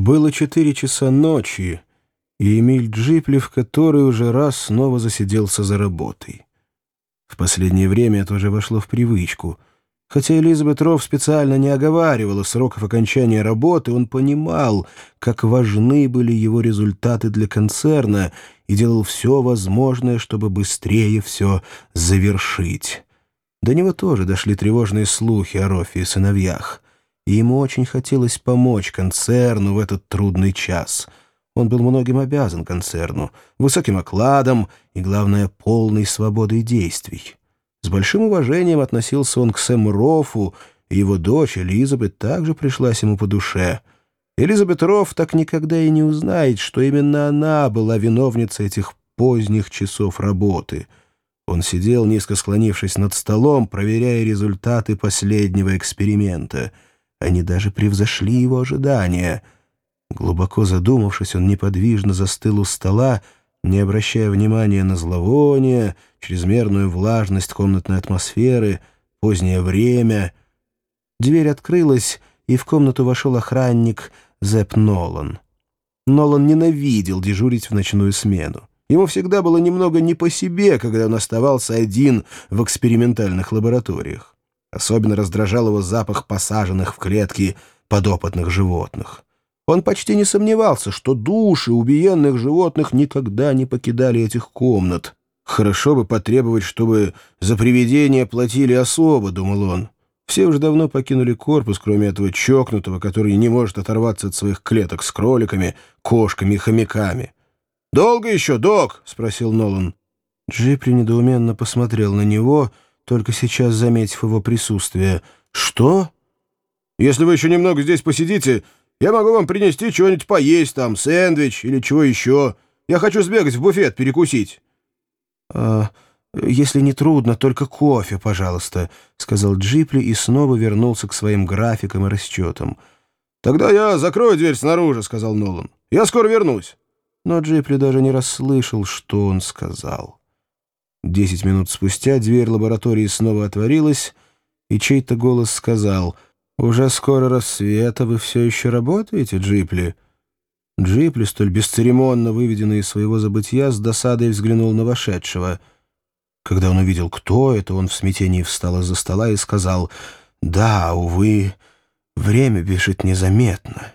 Было четыре часа ночи, и Эмиль Джипли в который уже раз снова засиделся за работой. В последнее время это уже вошло в привычку. Хотя Элизабет Ров специально не оговаривала сроков окончания работы, он понимал, как важны были его результаты для концерна и делал все возможное, чтобы быстрее все завершить. До него тоже дошли тревожные слухи о Рофе и сыновьях и ему очень хотелось помочь концерну в этот трудный час. Он был многим обязан концерну, высоким окладом и, главное, полной свободой действий. С большим уважением относился он к Сэму Рофу, и его дочь Элизабет также пришлась ему по душе. Элизабет Рофф так никогда и не узнает, что именно она была виновницей этих поздних часов работы. Он сидел, низко склонившись над столом, проверяя результаты последнего эксперимента — они даже превзошли его ожидания. Глубоко задумавшись, он неподвижно застыл у стола, не обращая внимания на зловоние, чрезмерную влажность комнатной атмосферы, позднее время. Дверь открылась, и в комнату вошел охранник Зепп Нолан. Нолан ненавидел дежурить в ночную смену. Ему всегда было немного не по себе, когда он оставался один в экспериментальных лабораториях. Особенно раздражал его запах посаженных в клетки подопытных животных. Он почти не сомневался, что души убиенных животных никогда не покидали этих комнат. «Хорошо бы потребовать, чтобы за привидения платили особо», — думал он. Все уже давно покинули корпус, кроме этого чокнутого, который не может оторваться от своих клеток с кроликами, кошками и хомяками. «Долго еще, док?» — спросил Нолан. Джипли недоуменно посмотрел на него — только сейчас заметив его присутствие. «Что?» «Если вы еще немного здесь посидите, я могу вам принести чего-нибудь поесть там, сэндвич или чего еще. Я хочу сбегать в буфет перекусить». «А, если не трудно, только кофе, пожалуйста», — сказал Джипли и снова вернулся к своим графикам и расчетам. «Тогда я закрою дверь снаружи», — сказал Нолан. «Я скоро вернусь». Но Джипли даже не расслышал, что он сказал. Десять минут спустя дверь лаборатории снова отворилась, и чей-то голос сказал «Уже скоро рассвет, а вы все еще работаете, Джипли?» Джипли, столь бесцеремонно выведенный из своего забытья, с досадой взглянул на вошедшего. Когда он увидел, кто это, он в смятении встал из-за стола и сказал «Да, увы, время бежит незаметно».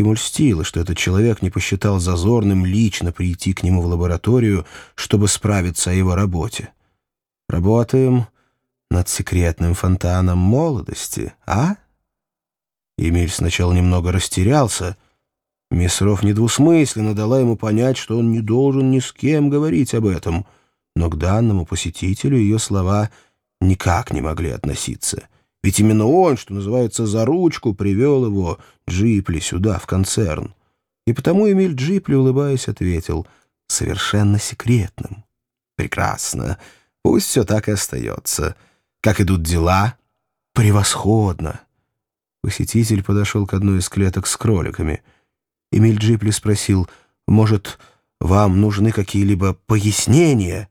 Ему льстило, что этот человек не посчитал зазорным лично прийти к нему в лабораторию, чтобы справиться о его работе. Работаем над секретным фонтаном молодости, а? Эмиль сначала немного растерялся. Мисс Рофф недвусмысленно дала ему понять, что он не должен ни с кем говорить об этом, но к данному посетителю ее слова никак не могли относиться — ведь именно он, что называется, за ручку привел его, Джипли, сюда, в концерн. И потому Эмиль Джипли, улыбаясь, ответил «совершенно секретным». «Прекрасно. Пусть все так и остается. Как идут дела?» «Превосходно». Посетитель подошел к одной из клеток с кроликами. Эмиль Джипли спросил «Может, вам нужны какие-либо пояснения?»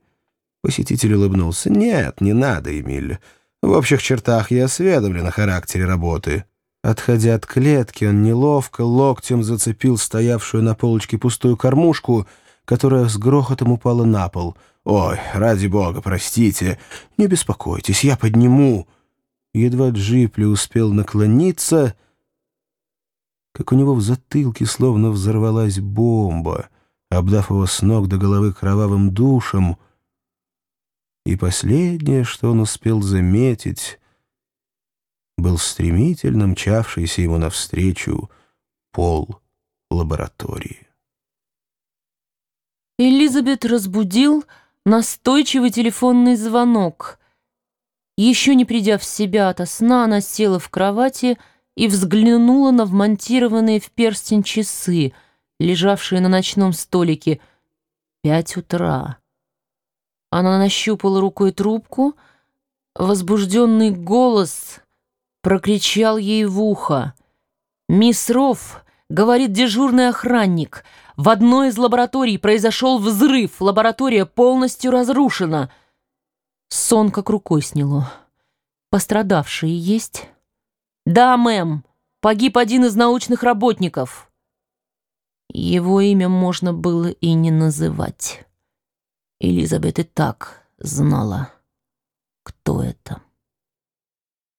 Посетитель улыбнулся «Нет, не надо, Эмиль». В общих чертах я осведомлен о характере работы». Отходя от клетки, он неловко локтем зацепил стоявшую на полочке пустую кормушку, которая с грохотом упала на пол. «Ой, ради бога, простите. Не беспокойтесь, я подниму». Едва Джипли успел наклониться, как у него в затылке словно взорвалась бомба, обдав его с ног до головы кровавым душем — и последнее, что он успел заметить, был стремительно мчавшийся ему навстречу пол лаборатории. Элизабет разбудил настойчивый телефонный звонок. Еще не придя в себя ото сна, она села в кровати и взглянула на вмонтированные в перстень часы, лежавшие на ночном столике. Пять утра. Она нащупала рукой трубку. Возбужденный голос прокричал ей в ухо. «Мисс Рофф, — говорит дежурный охранник, — в одной из лабораторий произошел взрыв, лаборатория полностью разрушена». Сон как рукой сняло. «Пострадавшие есть?» «Да, мэм, погиб один из научных работников». Его имя можно было и не называть. Элизабет и так знала, кто это.